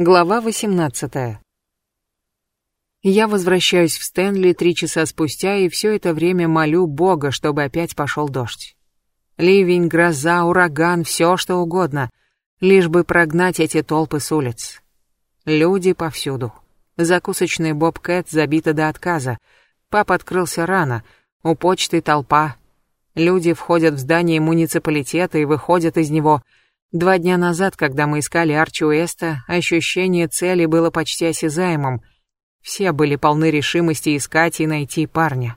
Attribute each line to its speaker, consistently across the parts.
Speaker 1: Глава 18. Я возвращаюсь в Стэнли три часа спустя и все это время молю Бога, чтобы опять пошел дождь. Ливень, гроза, ураган, все что угодно, лишь бы прогнать эти толпы с улиц. Люди повсюду. Закусочная Боб Кэт забита до отказа. Пап открылся рано. У почты толпа. Люди входят в здание муниципалитета и выходят из него – Два дня назад, когда мы искали Арчи Уэста, ощущение цели было почти осязаемым. Все были полны решимости искать и найти парня.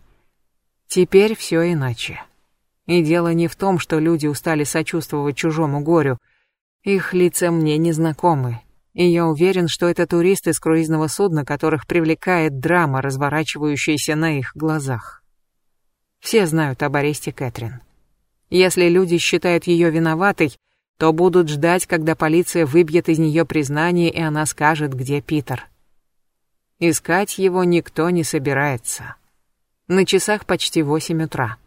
Speaker 1: Теперь все иначе. И дело не в том, что люди устали сочувствовать чужому горю. Их лица мне незнакомы. И я уверен, что это туристы с круизного судна, которых привлекает драма, разворачивающаяся на их глазах. Все знают об аресте Кэтрин. Если люди считают ее виноватой, то будут ждать, когда полиция выбьет из нее признание, и она скажет, где Питер. Искать его никто не собирается. На часах почти восемь утра.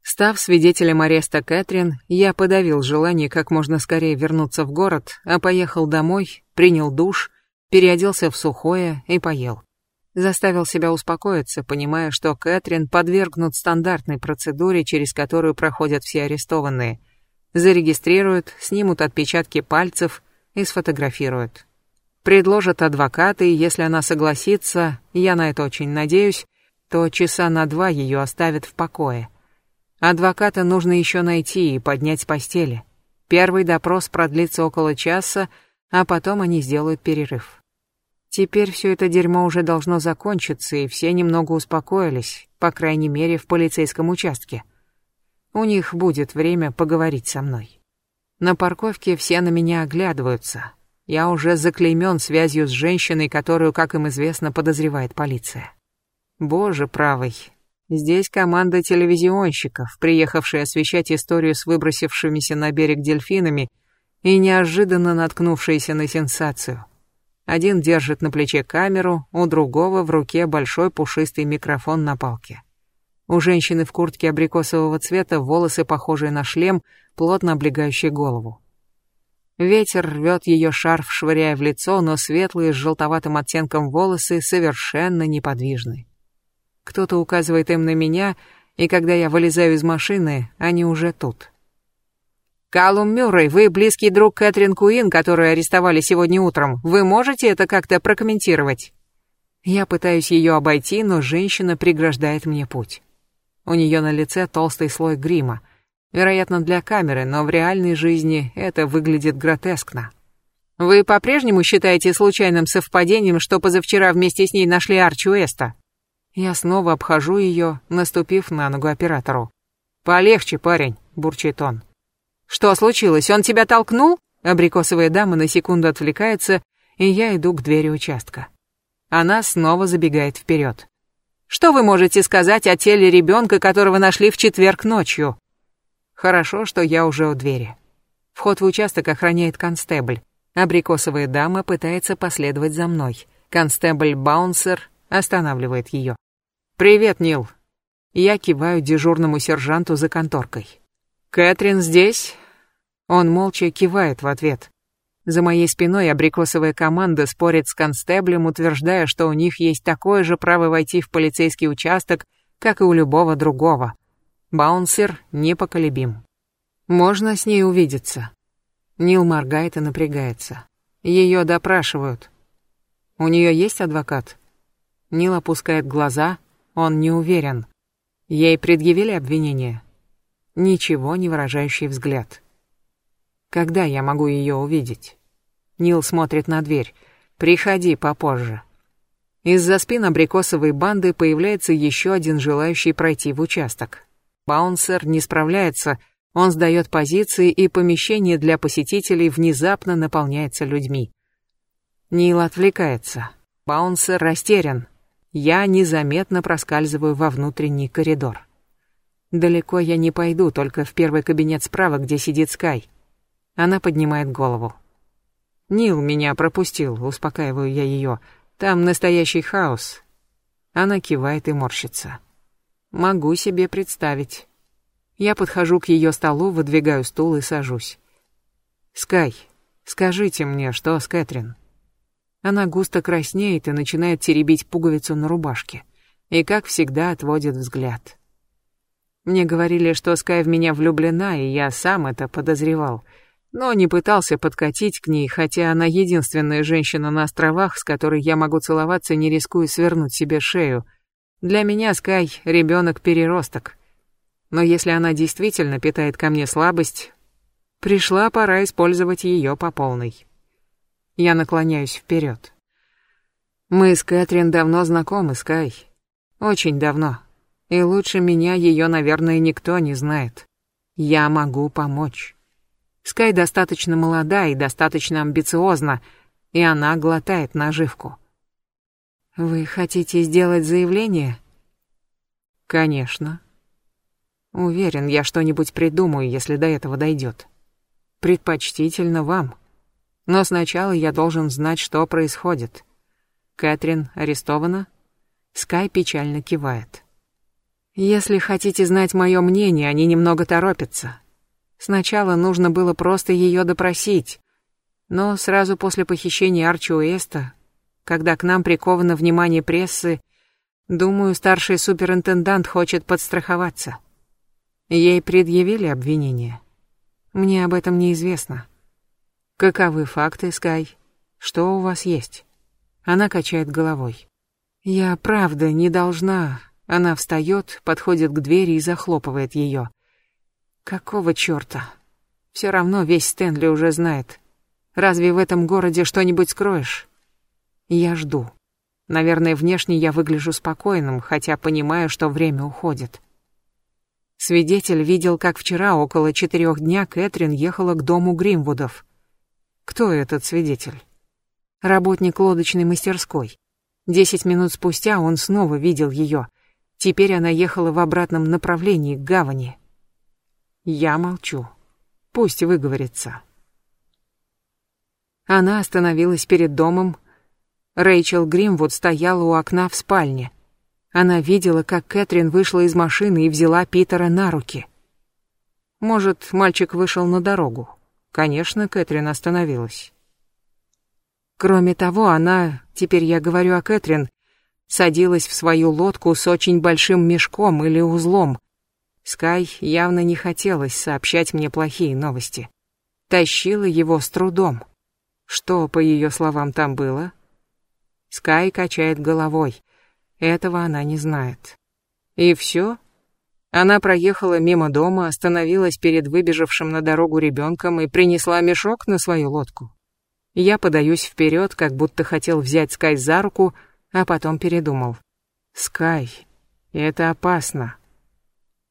Speaker 1: Став свидетелем ареста Кэтрин, я подавил желание как можно скорее вернуться в город, а поехал домой, принял душ, переоделся в сухое и поел. Заставил себя успокоиться, понимая, что Кэтрин подвергнут стандартной процедуре, через которую проходят все арестованные – зарегистрируют, снимут отпечатки пальцев и сфотографируют. Предложат адвоката, и если она согласится, я на это очень надеюсь, то часа на два ее оставят в покое. Адвоката нужно еще найти и поднять с постели. Первый допрос продлится около часа, а потом они сделают перерыв. Теперь все это дерьмо уже должно закончиться, и все немного успокоились, по крайней мере, в полицейском участке. У них будет время поговорить со мной. На парковке все на меня оглядываются. Я уже заклеймен связью с женщиной, которую, как им известно, подозревает полиция. Боже правый. Здесь команда телевизионщиков, приехавшая освещать историю с выбросившимися на берег дельфинами и неожиданно наткнувшиеся на сенсацию. Один держит на плече камеру, у другого в руке большой пушистый микрофон на палке. У женщины в куртке абрикосового цвета волосы, похожие на шлем, плотно облегающие голову. Ветер рвет ее шарф, швыряя в лицо, но светлые с желтоватым оттенком волосы совершенно неподвижны. Кто-то указывает им на меня, и когда я вылезаю из машины, они уже тут. «Калум Мюррей, вы близкий друг Кэтрин Куин, которую арестовали сегодня утром. Вы можете это как-то прокомментировать?» Я пытаюсь ее обойти, но женщина преграждает мне путь. У нее на лице толстый слой грима. Вероятно, для камеры, но в реальной жизни это выглядит гротескно. Вы по-прежнему считаете случайным совпадением, что позавчера вместе с ней нашли Арчи Уэста? Я снова обхожу ее, наступив на ногу оператору. «Полегче, парень», — бурчит он. «Что случилось? Он тебя толкнул?» Абрикосовая дама на секунду отвлекается, и я иду к двери участка. Она снова забегает вперед. Что вы можете сказать о теле ребенка, которого нашли в четверг ночью? Хорошо, что я уже у двери. Вход в участок охраняет констебль. Абрикосовая дама пытается последовать за мной. Констебль Баунсер останавливает ее. «Привет, Нил». Я киваю дежурному сержанту за конторкой. «Кэтрин здесь?» Он молча кивает в ответ. За моей спиной абрикосовая команда спорит с констеблем, утверждая, что у них есть такое же право войти в полицейский участок, как и у любого другого. Баунсер непоколебим. Можно с ней увидеться. Нил моргает и напрягается. Ее допрашивают. У нее есть адвокат? Нил опускает глаза, он не уверен. Ей предъявили обвинение? Ничего не выражающий взгляд. Когда я могу ее увидеть? Нил смотрит на дверь. Приходи попозже. Из-за спин абрикосовой банды появляется еще один желающий пройти в участок. Баунсер не справляется, он сдает позиции, и помещение для посетителей внезапно наполняется людьми. Нил отвлекается. Баунсер растерян. Я незаметно проскальзываю во внутренний коридор. Далеко я не пойду, только в первый кабинет справа, где сидит Скай. Она поднимает голову. Нил меня пропустил, успокаиваю я ее. Там настоящий хаос. Она кивает и морщится. Могу себе представить. Я подхожу к ее столу, выдвигаю стул и сажусь. Скай, скажите мне, что с Кэтрин? Она густо краснеет и начинает теребить пуговицу на рубашке. И, как всегда, отводит взгляд. Мне говорили, что Скай в меня влюблена, и я сам это подозревал. Но не пытался подкатить к ней, хотя она единственная женщина на островах, с которой я могу целоваться, не рискуя свернуть себе шею. Для меня Скай — ребенок-переросток. Но если она действительно питает ко мне слабость, пришла пора использовать ее по полной. Я наклоняюсь вперед. Мы с Кэтрин давно знакомы, Скай. Очень давно. И лучше меня ее, наверное, никто не знает. Я могу помочь. Скай достаточно молода и достаточно амбициозна, и она глотает наживку. Вы хотите сделать заявление? Конечно. Уверен, я что-нибудь придумаю, если до этого дойдет. Предпочтительно вам. Но сначала я должен знать, что происходит. Кэтрин арестована? Скай печально кивает. Если хотите знать мое мнение, они немного торопятся. Сначала нужно было просто ее допросить. Но сразу после похищения Арчи Уэста, когда к нам приковано внимание прессы, думаю, старший суперинтендант хочет подстраховаться. Ей предъявили обвинение. Мне об этом неизвестно. Каковы факты, Скай? Что у вас есть? Она качает головой. Я правда не должна она встает, подходит к двери и захлопывает ее. Какого черта? Все равно весь Стэнли уже знает. Разве в этом городе что-нибудь скроешь? Я жду. Наверное, внешне я выгляжу спокойным, хотя понимаю, что время уходит. Свидетель видел, как вчера около четырех дня Кэтрин ехала к дому Гримвудов. Кто этот свидетель? Работник лодочной мастерской. Десять минут спустя он снова видел ее — Теперь она ехала в обратном направлении, к гавани. Я молчу. Пусть выговорится. Она остановилась перед домом. Рэйчел Гримвуд стояла у окна в спальне. Она видела, как Кэтрин вышла из машины и взяла Питера на руки. Может, мальчик вышел на дорогу. Конечно, Кэтрин остановилась. Кроме того, она, теперь я говорю о Кэтрин, садилась в свою лодку с очень большим мешком или узлом. Скай явно не хотелось сообщать мне плохие новости. Тащила его с трудом. Что, по ее словам, там было? Скай качает головой. Этого она не знает. И все? Она проехала мимо дома, остановилась перед выбежавшим на дорогу ребенком и принесла мешок на свою лодку. Я подаюсь вперед, как будто хотел взять Скай за руку, а потом передумал. «Скай, это опасно.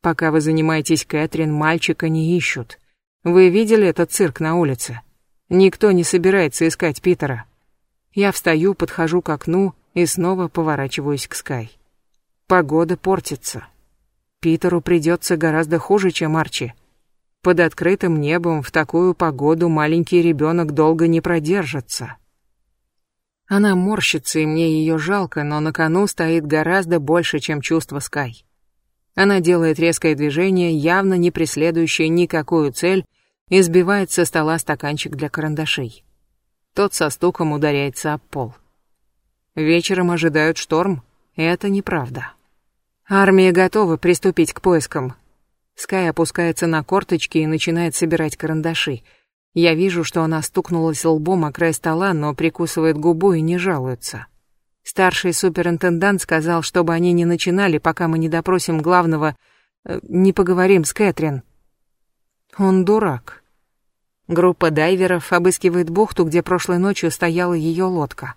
Speaker 1: Пока вы занимаетесь Кэтрин, мальчика не ищут. Вы видели этот цирк на улице? Никто не собирается искать Питера». Я встаю, подхожу к окну и снова поворачиваюсь к Скай. Погода портится. Питеру придется гораздо хуже, чем Арчи. Под открытым небом в такую погоду маленький ребенок долго не продержится. Она морщится, и мне ее жалко, но на кону стоит гораздо больше, чем чувство Скай. Она делает резкое движение, явно не преследующее никакую цель, и сбивает со стола стаканчик для карандашей. Тот со стуком ударяется об пол. Вечером ожидают шторм. Это неправда. Армия готова приступить к поискам. Скай опускается на корточки и начинает собирать карандаши — я вижу, что она стукнулась лбом о край стола, но прикусывает губу и не жалуется. Старший суперинтендант сказал, чтобы они не начинали, пока мы не допросим главного, э, не поговорим с Кэтрин. Он дурак. Группа дайверов обыскивает бухту, где прошлой ночью стояла ее лодка.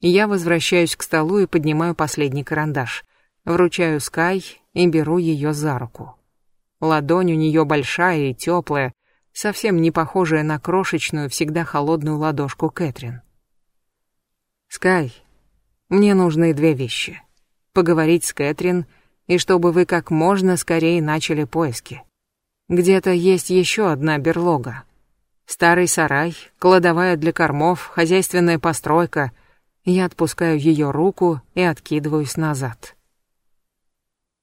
Speaker 1: Я возвращаюсь к столу и поднимаю последний карандаш. Вручаю Скай и беру ее за руку. Ладонь у нее большая и теплая, совсем не похожая на крошечную, всегда холодную ладошку Кэтрин. «Скай, мне нужны две вещи. Поговорить с Кэтрин, и чтобы вы как можно скорее начали поиски. Где-то есть еще одна берлога. Старый сарай, кладовая для кормов, хозяйственная постройка. Я отпускаю ее руку и откидываюсь назад.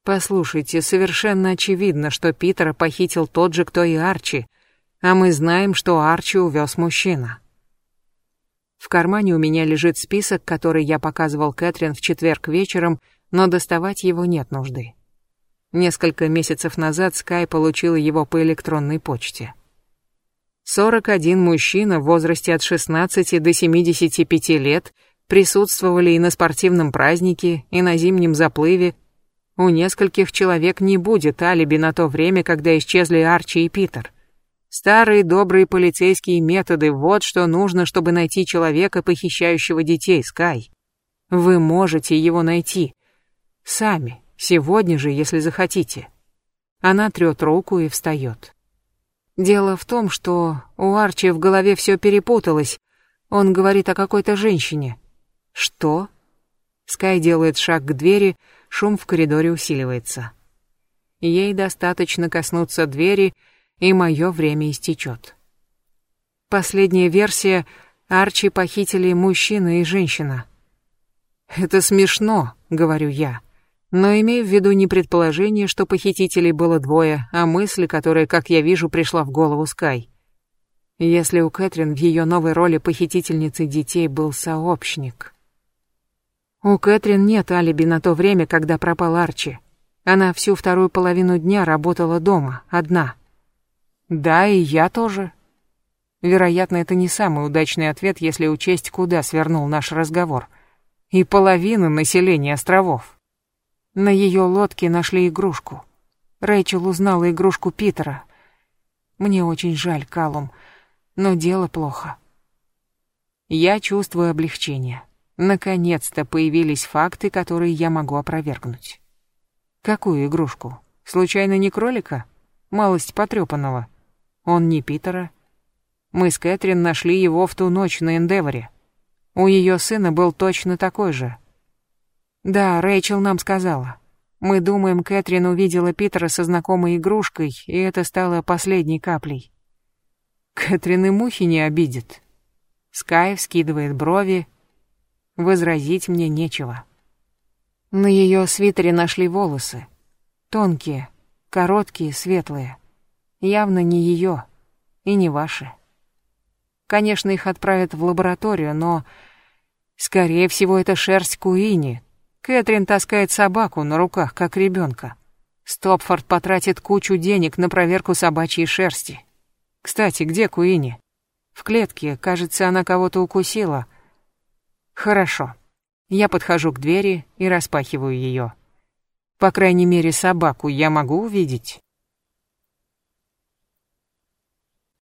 Speaker 1: Послушайте, совершенно очевидно, что Питера похитил тот же, кто и Арчи, а мы знаем, что Арчи увез мужчина. В кармане у меня лежит список, который я показывал Кэтрин в четверг вечером, но доставать его нет нужды. Несколько месяцев назад Скай получила его по электронной почте. 41 мужчина в возрасте от 16 до 75 лет присутствовали и на спортивном празднике, и на зимнем заплыве. У нескольких человек не будет алиби на то время, когда исчезли Арчи и Питер. Старые добрые полицейские методы — вот что нужно, чтобы найти человека, похищающего детей, Скай. Вы можете его найти. Сами, сегодня же, если захотите. Она трет руку и встает. Дело в том, что у Арчи в голове все перепуталось. Он говорит о какой-то женщине. Что? Скай делает шаг к двери, шум в коридоре усиливается. Ей достаточно коснуться двери, и мое время истечет. Последняя версия — Арчи похитили мужчина и женщина. «Это смешно», — говорю я но имею в виду не предположение, что похитителей было двое, а мысль, которая, как я вижу, пришла в голову Скай. Если у Кэтрин в ее новой роли похитительницы детей был сообщник. У Кэтрин нет алиби на то время, когда пропал Арчи. Она всю вторую половину дня работала дома, одна. Да, и я тоже. Вероятно, это не самый удачный ответ, если учесть, куда свернул наш разговор. И половина населения островов. На ее лодке нашли игрушку. Рэйчел узнала игрушку Питера. Мне очень жаль, Калум, но дело плохо. Я чувствую облегчение. Наконец-то появились факты, которые я могу опровергнуть. Какую игрушку? Случайно не кролика? Малость потрепанного. Он не Питера. Мы с Кэтрин нашли его в ту ночь на Эндеворе. У ее сына был точно такой же — да, Рэйчел нам сказала. Мы думаем, Кэтрин увидела Питера со знакомой игрушкой, и это стало последней каплей. Кэтрин и мухи не обидит. Скай вскидывает брови. Возразить мне нечего. На ее свитере нашли волосы. Тонкие, короткие, светлые. Явно не ее и не ваши. Конечно, их отправят в лабораторию, но... Скорее всего, это шерсть Куини, Кэтрин таскает собаку на руках, как ребенка. Стопфорд потратит кучу денег на проверку собачьей шерсти. Кстати, где Куини? В клетке, кажется, она кого-то укусила. Хорошо. Я подхожу к двери и распахиваю ее. По крайней мере, собаку я могу увидеть.